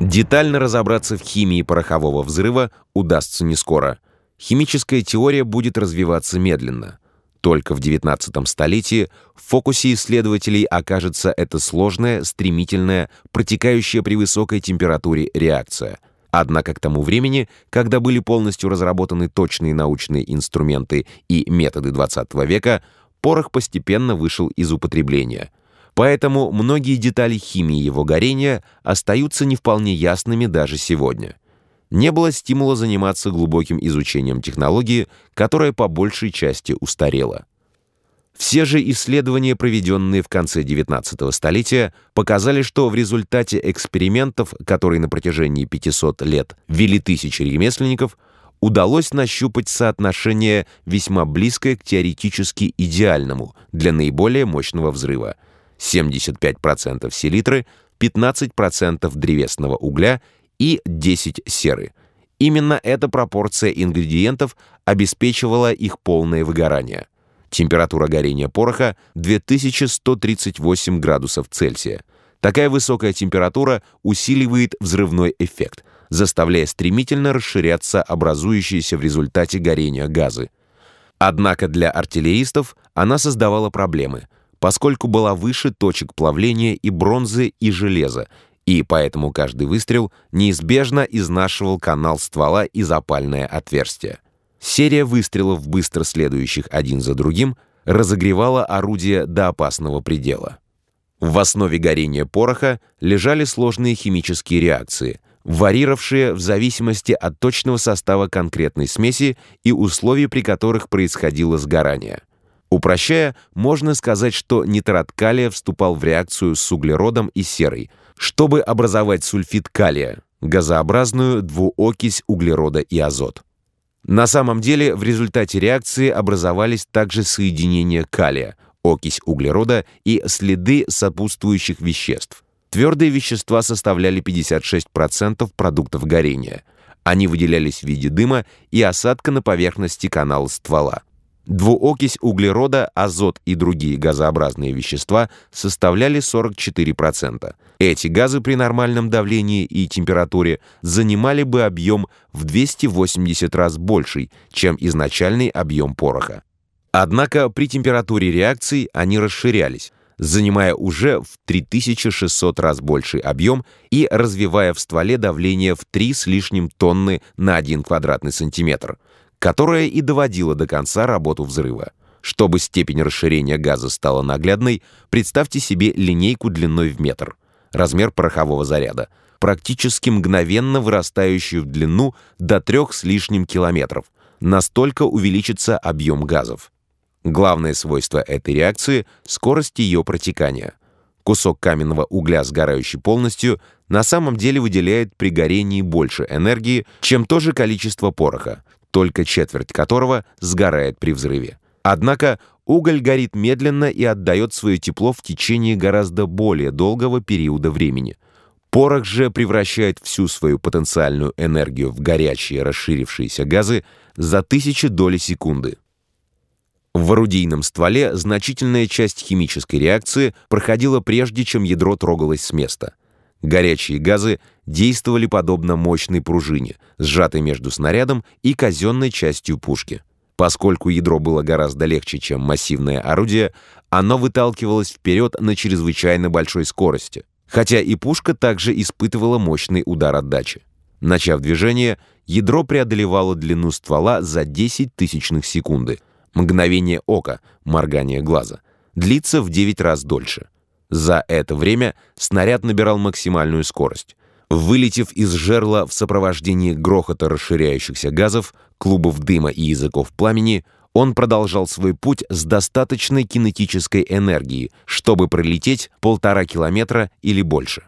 Детально разобраться в химии порохового взрыва удастся не скоро. Химическая теория будет развиваться медленно. Только в XIX столетии в фокусе исследователей окажется эта сложная, стремительная, протекающая при высокой температуре реакция. Однако к тому времени, когда были полностью разработаны точные научные инструменты и методы XX века, порох постепенно вышел из употребления – Поэтому многие детали химии его горения остаются не вполне ясными даже сегодня. Не было стимула заниматься глубоким изучением технологии, которая по большей части устарела. Все же исследования, проведенные в конце XIX столетия, показали, что в результате экспериментов, которые на протяжении 500 лет вели тысячи ремесленников, удалось нащупать соотношение весьма близкое к теоретически идеальному для наиболее мощного взрыва – 75% селитры, 15% древесного угля и 10 серы. Именно эта пропорция ингредиентов обеспечивала их полное выгорание. Температура горения пороха 2138 градусов Цельсия. Такая высокая температура усиливает взрывной эффект, заставляя стремительно расширяться образующиеся в результате горения газы. Однако для артиллеристов она создавала проблемы – поскольку была выше точек плавления и бронзы, и железа, и поэтому каждый выстрел неизбежно изнашивал канал ствола и запальное отверстие. Серия выстрелов, быстро следующих один за другим, разогревала орудие до опасного предела. В основе горения пороха лежали сложные химические реакции, варьировавшие в зависимости от точного состава конкретной смеси и условий, при которых происходило сгорание. Упрощая, можно сказать, что нитрат калия вступал в реакцию с углеродом и серой, чтобы образовать сульфид калия, газообразную двуокись углерода и азот. На самом деле в результате реакции образовались также соединения калия, окись углерода и следы сопутствующих веществ. Твердые вещества составляли 56% продуктов горения. Они выделялись в виде дыма и осадка на поверхности канала ствола. Двуокись углерода, азот и другие газообразные вещества составляли 44%. Эти газы при нормальном давлении и температуре занимали бы объем в 280 раз больший, чем изначальный объем пороха. Однако при температуре реакции они расширялись, занимая уже в 3600 раз больший объем и развивая в стволе давление в 3 с лишним тонны на 1 квадратный сантиметр – которая и доводила до конца работу взрыва. Чтобы степень расширения газа стала наглядной, представьте себе линейку длиной в метр, размер порохового заряда, практически мгновенно вырастающую в длину до трех с лишним километров. Настолько увеличится объем газов. Главное свойство этой реакции — скорость ее протекания. Кусок каменного угля, сгорающий полностью, на самом деле выделяет при горении больше энергии, чем то же количество пороха, только четверть которого сгорает при взрыве. Однако уголь горит медленно и отдает свое тепло в течение гораздо более долгого периода времени. Порох же превращает всю свою потенциальную энергию в горячие расширившиеся газы за тысячи доли секунды. В орудийном стволе значительная часть химической реакции проходила прежде, чем ядро трогалось с места – Горячие газы действовали подобно мощной пружине, сжатой между снарядом и казенной частью пушки. Поскольку ядро было гораздо легче, чем массивное орудие, оно выталкивалось вперед на чрезвычайно большой скорости, хотя и пушка также испытывала мощный удар отдачи. Начав движение, ядро преодолевало длину ствола за 10 тысячных секунды. Мгновение ока, моргание глаза, длится в 9 раз дольше. За это время снаряд набирал максимальную скорость. Вылетев из жерла в сопровождении грохота расширяющихся газов, клубов дыма и языков пламени, он продолжал свой путь с достаточной кинетической энергией, чтобы пролететь полтора километра или больше.